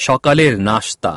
সকালের নাস্তা